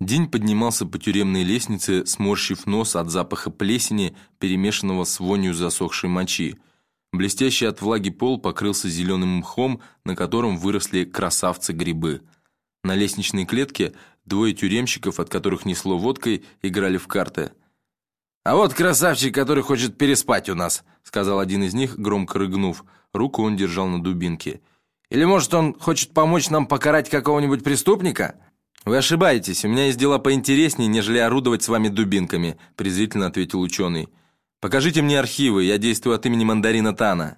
День поднимался по тюремной лестнице, сморщив нос от запаха плесени, перемешанного с вонью засохшей мочи. Блестящий от влаги пол покрылся зеленым мхом, на котором выросли красавцы-грибы. На лестничной клетке двое тюремщиков, от которых несло водкой, играли в карты. «А вот красавчик, который хочет переспать у нас», сказал один из них, громко рыгнув. Руку он держал на дубинке. «Или, может, он хочет помочь нам покарать какого-нибудь преступника?» «Вы ошибаетесь, у меня есть дела поинтереснее, нежели орудовать с вами дубинками», презрительно ответил ученый. «Покажите мне архивы, я действую от имени мандарина Тана».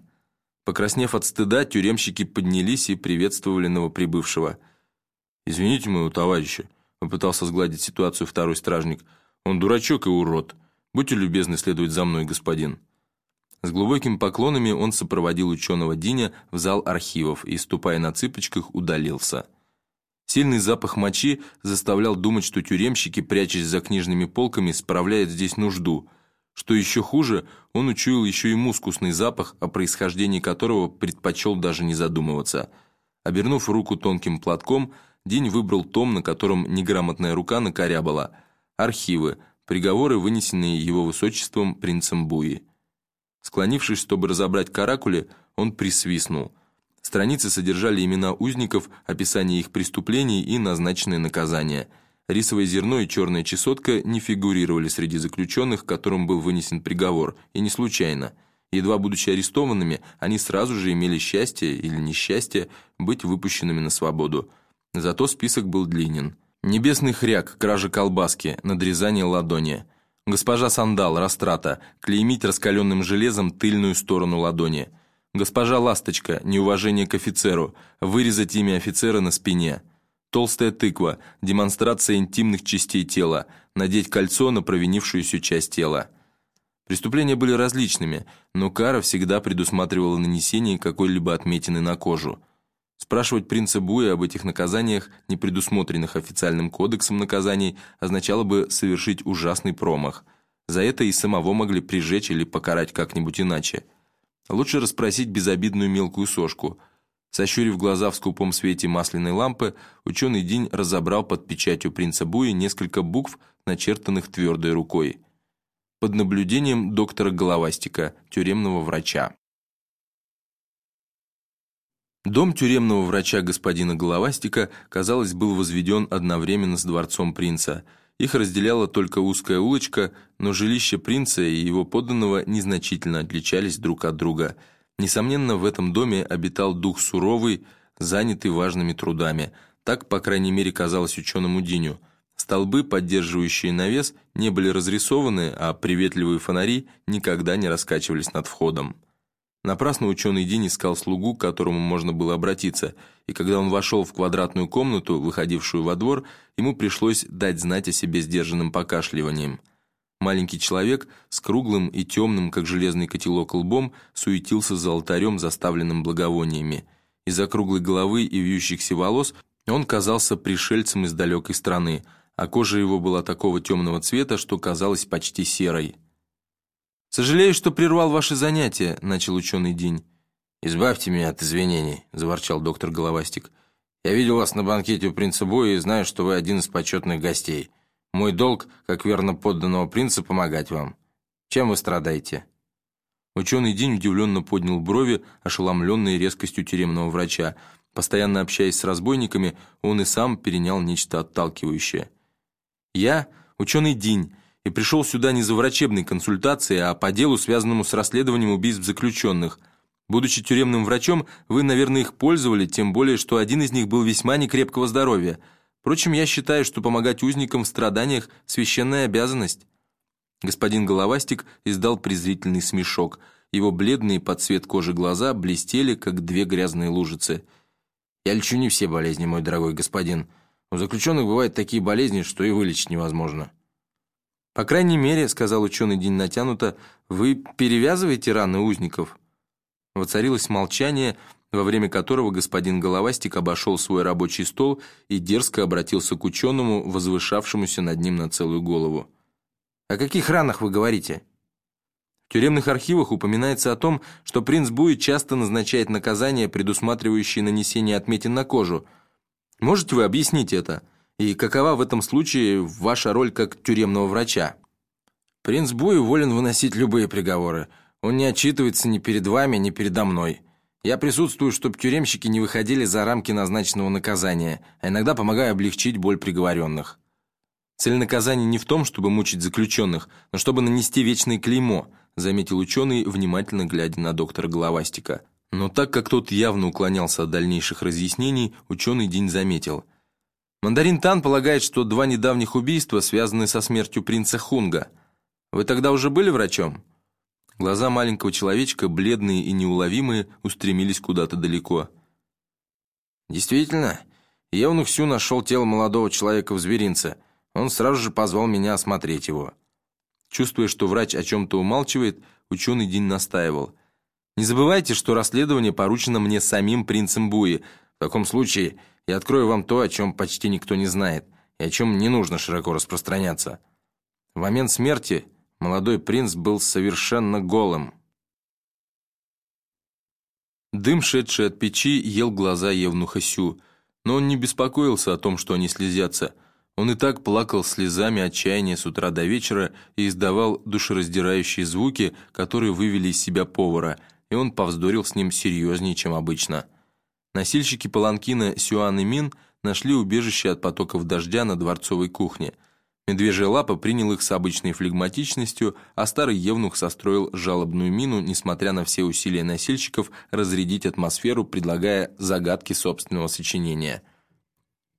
Покраснев от стыда, тюремщики поднялись и приветствовали новоприбывшего. «Извините моего товарища», — попытался сгладить ситуацию второй стражник. «Он дурачок и урод. Будьте любезны следовать за мной, господин». С глубокими поклонами он сопроводил ученого Диня в зал архивов и, ступая на цыпочках, удалился. Сильный запах мочи заставлял думать, что тюремщики, прячась за книжными полками, справляют здесь нужду. Что еще хуже, он учуял еще и мускусный запах, о происхождении которого предпочел даже не задумываться. Обернув руку тонким платком, День выбрал том, на котором неграмотная рука накорябала. Архивы, приговоры, вынесенные его высочеством принцем Буи. Склонившись, чтобы разобрать каракули, он присвистнул – Страницы содержали имена узников, описание их преступлений и назначенные наказания. Рисовое зерно и черная чесотка не фигурировали среди заключенных, которым был вынесен приговор, и не случайно. Едва будучи арестованными, они сразу же имели счастье или несчастье быть выпущенными на свободу. Зато список был длинен. Небесный хряк, кража колбаски, надрезание ладони. Госпожа Сандал, растрата, клеймить раскаленным железом тыльную сторону ладони – Госпожа Ласточка, неуважение к офицеру, вырезать имя офицера на спине. Толстая тыква, демонстрация интимных частей тела, надеть кольцо на провинившуюся часть тела. Преступления были различными, но кара всегда предусматривала нанесение какой-либо отметины на кожу. Спрашивать принца Буя об этих наказаниях, не предусмотренных официальным кодексом наказаний, означало бы совершить ужасный промах. За это и самого могли прижечь или покарать как-нибудь иначе – Лучше расспросить безобидную мелкую сошку. Сощурив глаза в скупом свете масляной лампы, ученый День разобрал под печатью принца Буи несколько букв, начертанных твердой рукой. Под наблюдением доктора Головастика, тюремного врача. Дом тюремного врача господина Головастика, казалось, был возведен одновременно с дворцом принца – их разделяла только узкая улочка, но жилище принца и его подданного незначительно отличались друг от друга. Несомненно, в этом доме обитал дух суровый, занятый важными трудами. Так, по крайней мере, казалось ученому Диню. Столбы, поддерживающие навес, не были разрисованы, а приветливые фонари никогда не раскачивались над входом. Напрасно ученый День искал слугу, к которому можно было обратиться, и когда он вошел в квадратную комнату, выходившую во двор, ему пришлось дать знать о себе сдержанным покашливанием. Маленький человек с круглым и темным, как железный котелок лбом, суетился за алтарем, заставленным благовониями. Из-за круглой головы и вьющихся волос он казался пришельцем из далекой страны, а кожа его была такого темного цвета, что казалась почти серой. «Сожалею, что прервал ваши занятия», — начал ученый День. «Избавьте меня от извинений», — заворчал доктор Головастик. «Я видел вас на банкете у принца Боя и знаю, что вы один из почетных гостей. Мой долг, как верно подданного принца, помогать вам. Чем вы страдаете?» Ученый День удивленно поднял брови, ошеломленные резкостью тюремного врача. Постоянно общаясь с разбойниками, он и сам перенял нечто отталкивающее. «Я, ученый День, и пришел сюда не за врачебной консультацией, а по делу, связанному с расследованием убийств заключенных. Будучи тюремным врачом, вы, наверное, их пользовали, тем более, что один из них был весьма некрепкого здоровья. Впрочем, я считаю, что помогать узникам в страданиях – священная обязанность». Господин Головастик издал презрительный смешок. Его бледные под цвет кожи глаза блестели, как две грязные лужицы. «Я лечу не все болезни, мой дорогой господин. У заключенных бывают такие болезни, что и вылечить невозможно». «По крайней мере, — сказал ученый день натянуто, — вы перевязываете раны узников?» Воцарилось молчание, во время которого господин Головастик обошел свой рабочий стол и дерзко обратился к ученому, возвышавшемуся над ним на целую голову. «О каких ранах вы говорите?» В тюремных архивах упоминается о том, что принц Буи часто назначает наказания, предусматривающие нанесение отметин на кожу. Можете вы объяснить это? И какова в этом случае ваша роль как тюремного врача? Принц Буй волен выносить любые приговоры. Он не отчитывается ни перед вами, ни передо мной. Я присутствую, чтобы тюремщики не выходили за рамки назначенного наказания, а иногда помогаю облегчить боль приговоренных. Цель наказания не в том, чтобы мучить заключенных, но чтобы нанести вечное клеймо, заметил ученый, внимательно глядя на доктора Головастика. Но так как тот явно уклонялся от дальнейших разъяснений, ученый День заметил. Мандарин Тан полагает, что два недавних убийства связаны со смертью принца Хунга. Вы тогда уже были врачом? Глаза маленького человечка, бледные и неуловимые, устремились куда-то далеко. «Действительно, Евнух Сю нашел тело молодого человека в зверинце. Он сразу же позвал меня осмотреть его». Чувствуя, что врач о чем-то умалчивает, ученый Дин настаивал. «Не забывайте, что расследование поручено мне самим принцем Буи. В таком случае я открою вам то, о чем почти никто не знает, и о чем не нужно широко распространяться. В момент смерти молодой принц был совершенно голым. Дым, шедший от печи, ел глаза Евнуха Сю, но он не беспокоился о том, что они слезятся. Он и так плакал слезами отчаяния с утра до вечера и издавал душераздирающие звуки, которые вывели из себя повара, и он повздорил с ним серьезнее, чем обычно. Носильщики паланкина Сюан и Мин нашли убежище от потоков дождя на дворцовой кухне – Медвежья лапа принял их с обычной флегматичностью, а старый евнух состроил жалобную мину, несмотря на все усилия носильщиков разрядить атмосферу, предлагая загадки собственного сочинения.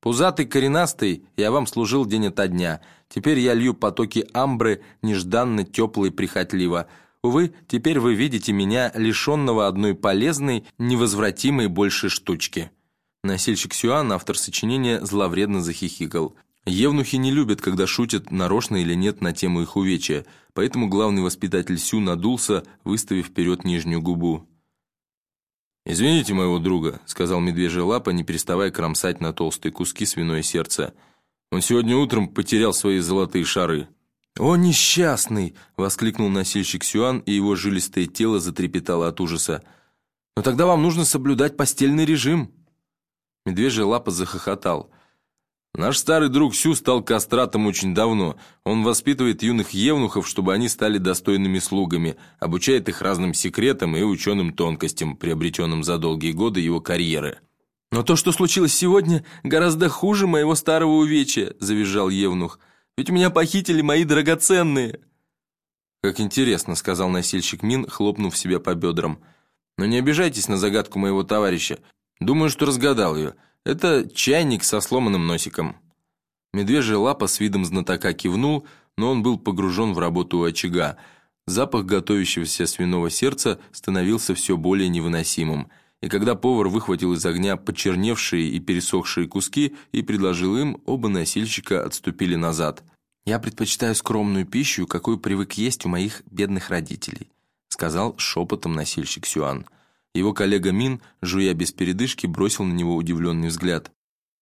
«Пузатый коренастый, я вам служил день ото дня. Теперь я лью потоки амбры, нежданно, тепло прихотливо. Увы, теперь вы видите меня, лишенного одной полезной, невозвратимой больше штучки». Носильщик Сюан, автор сочинения, зловредно захихикал – Евнухи не любят, когда шутят, нарочно или нет, на тему их увечья, поэтому главный воспитатель Сю надулся, выставив вперед нижнюю губу. «Извините моего друга», — сказал медвежья лапа, не переставая кромсать на толстые куски свиное сердце. «Он сегодня утром потерял свои золотые шары». «О, несчастный!» — воскликнул носильщик Сюан, и его жилистое тело затрепетало от ужаса. «Но тогда вам нужно соблюдать постельный режим». Медвежья лапа захохотал — Наш старый друг Сю стал кастратом очень давно. Он воспитывает юных евнухов, чтобы они стали достойными слугами, обучает их разным секретам и ученым тонкостям, приобретенным за долгие годы его карьеры. «Но то, что случилось сегодня, гораздо хуже моего старого увечья», – завизжал евнух. «Ведь меня похитили мои драгоценные». «Как интересно», – сказал носильщик Мин, хлопнув себя по бедрам. «Но не обижайтесь на загадку моего товарища. Думаю, что разгадал ее». Это чайник со сломанным носиком». Медвежья лапа с видом знатока кивнул, но он был погружен в работу у очага. Запах готовящегося свиного сердца становился все более невыносимым. И когда повар выхватил из огня почерневшие и пересохшие куски и предложил им, оба носильщика отступили назад. «Я предпочитаю скромную пищу, какую привык есть у моих бедных родителей», сказал шепотом носильщик Сюан. Его коллега Мин, жуя без передышки, бросил на него удивленный взгляд.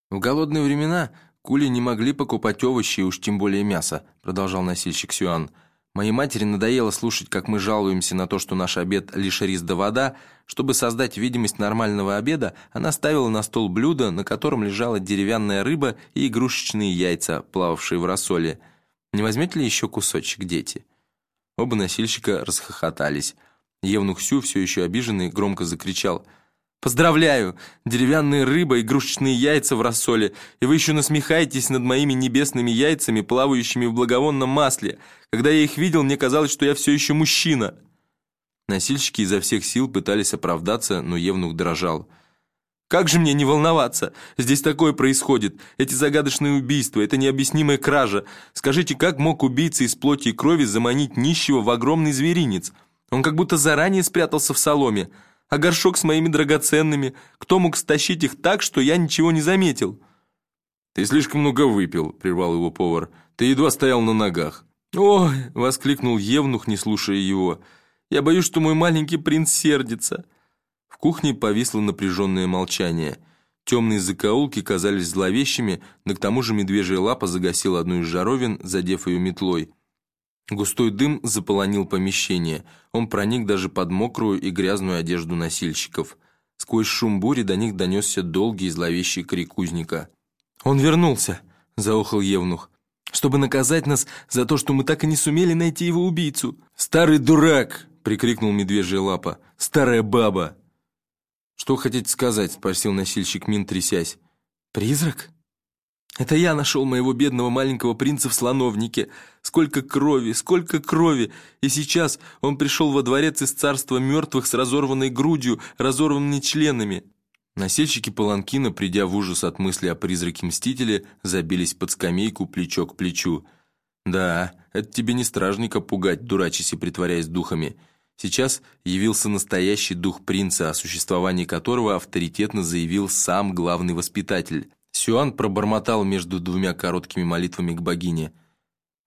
«В голодные времена кули не могли покупать овощи, уж тем более мясо», продолжал носильщик Сюан. «Моей матери надоело слушать, как мы жалуемся на то, что наш обед лишь рис да вода. Чтобы создать видимость нормального обеда, она ставила на стол блюдо, на котором лежала деревянная рыба и игрушечные яйца, плававшие в рассоле. Не возьмете ли еще кусочек, дети?» Оба носильщика расхохотались. Евнух Сю, все еще обиженный, громко закричал. «Поздравляю! Деревянная рыба, игрушечные яйца в рассоле, и вы еще насмехаетесь над моими небесными яйцами, плавающими в благовонном масле. Когда я их видел, мне казалось, что я все еще мужчина». Носильщики изо всех сил пытались оправдаться, но Евнух дрожал. «Как же мне не волноваться? Здесь такое происходит. Эти загадочные убийства, это необъяснимая кража. Скажите, как мог убийца из плоти и крови заманить нищего в огромный зверинец?» Он как будто заранее спрятался в соломе. А горшок с моими драгоценными, кто мог стащить их так, что я ничего не заметил? «Ты слишком много выпил», — прервал его повар. «Ты едва стоял на ногах». «Ой!» — воскликнул Евнух, не слушая его. «Я боюсь, что мой маленький принц сердится». В кухне повисло напряженное молчание. Темные закоулки казались зловещими, да к тому же медвежья лапа загасила одну из жаровин, задев ее метлой. Густой дым заполонил помещение. Он проник даже под мокрую и грязную одежду носильщиков. Сквозь шум бури до них донесся долгий и зловещий крик узника. «Он вернулся!» – заохал Евнух. «Чтобы наказать нас за то, что мы так и не сумели найти его убийцу». «Старый дурак!» — прикрикнул медвежья лапа. «Старая баба!» «Что хотите сказать?» — спросил носильщик Мин, трясясь. «Призрак?» «Это я нашел моего бедного маленького принца в слоновнике. Сколько крови, сколько крови! И сейчас он пришел во дворец из царства мертвых с разорванной грудью, разорванными членами». Носильщики Паланкина, придя в ужас от мысли о призраке Мстителя, забились под скамейку плечо к плечу. «Да, это тебе не стражника пугать, дурачись и притворяясь духами». Сейчас явился настоящий дух принца, о существовании которого авторитетно заявил сам главный воспитатель. Сюан пробормотал между двумя короткими молитвами к богине.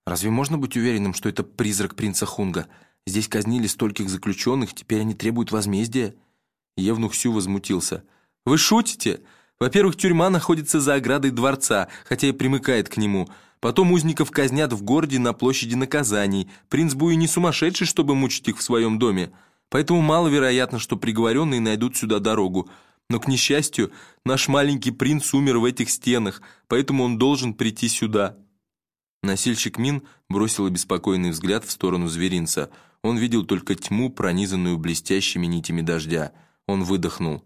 «Разве можно быть уверенным, что это призрак принца Хунга? Здесь казнили стольких заключенных, теперь они требуют возмездия?» Евнух Сю возмутился. «Вы шутите? Во-первых, тюрьма находится за оградой дворца, хотя и примыкает к нему». Потом узников казнят в городе на площади наказаний. Принц Буи не сумасшедший, чтобы мучить их в своем доме. Поэтому маловероятно, что приговоренные найдут сюда дорогу. Но, к несчастью, наш маленький принц умер в этих стенах, поэтому он должен прийти сюда». Носильщик Мин бросил обеспокоенный взгляд в сторону зверинца. Он видел только тьму, пронизанную блестящими нитями дождя. Он выдохнул.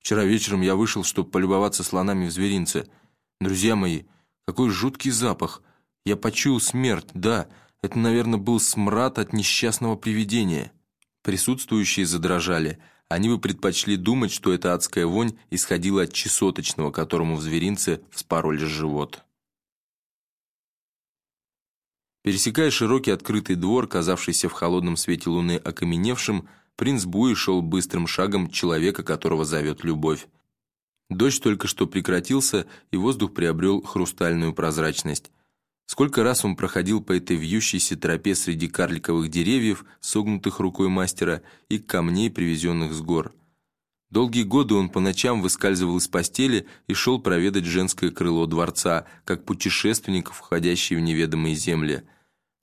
«Вчера вечером я вышел, чтобы полюбоваться слонами в зверинце. Друзья мои, какой жуткий запах! Я почуял смерть, да, это, наверное, был смрад от несчастного привидения. Присутствующие задрожали. Они бы предпочли думать, что эта адская вонь исходила от чесоточного, которому в зверинце вспороли живот. Пересекая широкий открытый двор, казавшийся в холодном свете луны окаменевшим, принц Буи шел быстрым шагом человека, которого зовет любовь. Дождь только что прекратился, и воздух приобрел хрустальную прозрачность. Сколько раз он проходил по этой вьющейся тропе среди карликовых деревьев, согнутых рукой мастера, и камней, привезенных с гор. Долгие годы он по ночам выскальзывал из постели и шел проведать женское крыло дворца, как путешественник, входящий в неведомые земли.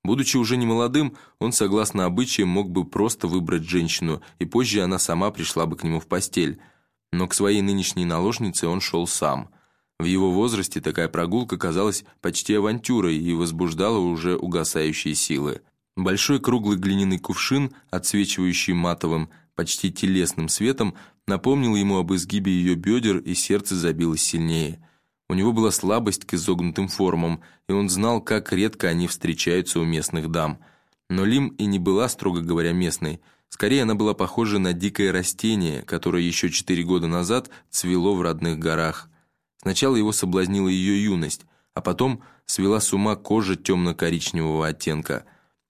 Будучи уже немолодым, он, согласно обычаям, мог бы просто выбрать женщину, и позже она сама пришла бы к нему в постель – но к своей нынешней наложнице он шел сам. В его возрасте такая прогулка казалась почти авантюрой и возбуждала уже угасающие силы. Большой круглый глиняный кувшин, отсвечивающий матовым, почти телесным светом, напомнил ему об изгибе ее бедер, и сердце забилось сильнее. У него была слабость к изогнутым формам, и он знал, как редко они встречаются у местных дам. Но Лим и не была, строго говоря, местной – Скорее, она была похожа на дикое растение, которое еще четыре года назад цвело в родных горах. Сначала его соблазнила ее юность, а потом свела с ума кожа темно-коричневого оттенка.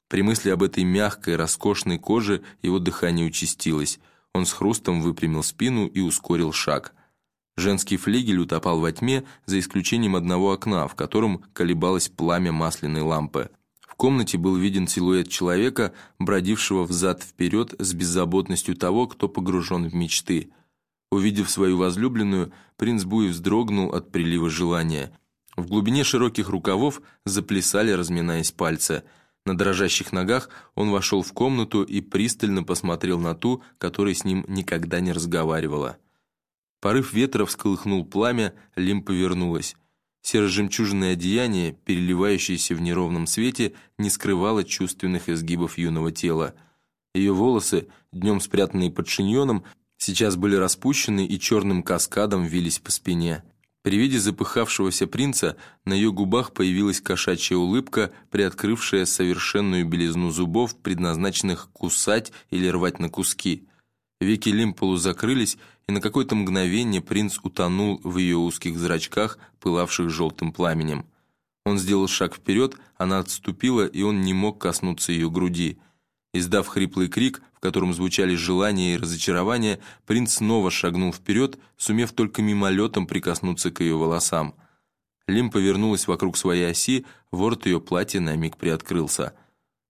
При мысли об этой мягкой, роскошной коже его дыхание участилось. Он с хрустом выпрямил спину и ускорил шаг. Женский флигель утопал во тьме, за исключением одного окна, в котором колебалось пламя масляной лампы комнате был виден силуэт человека, бродившего взад-вперед с беззаботностью того, кто погружен в мечты. Увидев свою возлюбленную, принц Буй вздрогнул от прилива желания. В глубине широких рукавов заплясали, разминаясь пальцы. На дрожащих ногах он вошел в комнату и пристально посмотрел на ту, которая с ним никогда не разговаривала. Порыв ветра всколыхнул пламя, Лим повернулась. Серо-жемчужное одеяние, переливающееся в неровном свете, не скрывало чувственных изгибов юного тела. Ее волосы, днем спрятанные под шиньоном, сейчас были распущены и черным каскадом вились по спине. При виде запыхавшегося принца на ее губах появилась кошачья улыбка, приоткрывшая совершенную белизну зубов, предназначенных кусать или рвать на куски. Веки Лимполу закрылись, и на какое-то мгновение принц утонул в ее узких зрачках, пылавших желтым пламенем. Он сделал шаг вперед, она отступила, и он не мог коснуться ее груди. Издав хриплый крик, в котором звучали желания и разочарования, принц снова шагнул вперед, сумев только мимолетом прикоснуться к ее волосам. Лим повернулась вокруг своей оси, ворот ее платья на миг приоткрылся –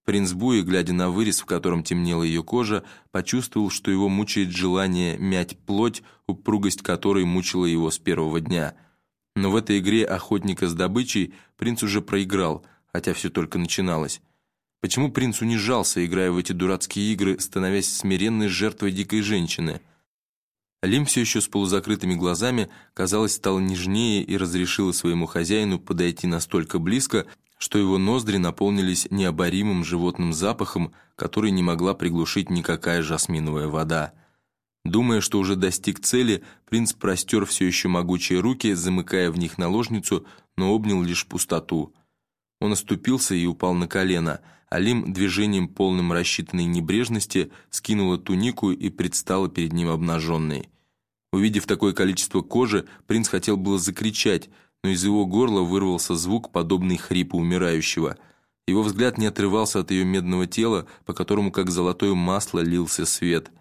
Принц Буи, глядя на вырез, в котором темнела ее кожа, почувствовал, что его мучает желание мять плоть, упругость которой мучила его с первого дня. Но в этой игре охотника с добычей принц уже проиграл, хотя все только начиналось. Почему принц унижался, играя в эти дурацкие игры, становясь смиренной жертвой дикой женщины? Лим все еще с полузакрытыми глазами, казалось, стал нежнее и разрешила своему хозяину подойти настолько близко, что его ноздри наполнились необоримым животным запахом, который не могла приглушить никакая жасминовая вода. Думая, что уже достиг цели, принц простер все еще могучие руки, замыкая в них наложницу, но обнял лишь пустоту. Он оступился и упал на колено. Алим движением полным рассчитанной небрежности скинула тунику и предстала перед ним обнаженной. Увидев такое количество кожи, принц хотел было закричать, но из его горла вырвался звук, подобный хрипу умирающего. Его взгляд не отрывался от ее медного тела, по которому, как золотое масло, лился свет.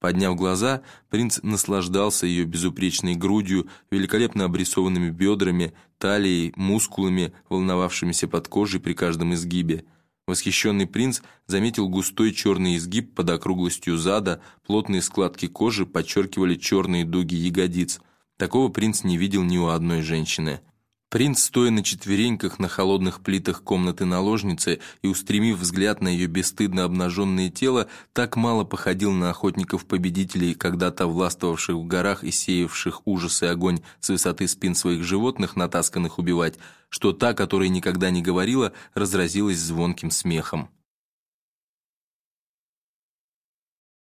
Подняв глаза, принц наслаждался ее безупречной грудью, великолепно обрисованными бедрами, талией, мускулами, волновавшимися под кожей при каждом изгибе. Восхищенный принц заметил густой черный изгиб под округлостью зада, плотные складки кожи подчеркивали черные дуги ягодиц – Такого принц не видел ни у одной женщины. Принц, стоя на четвереньках на холодных плитах комнаты наложницы и устремив взгляд на ее бесстыдно обнаженное тело, так мало походил на охотников-победителей, когда-то властвовавших в горах и сеявших ужас и огонь с высоты спин своих животных, натасканных убивать, что та, которая никогда не говорила, разразилась звонким смехом.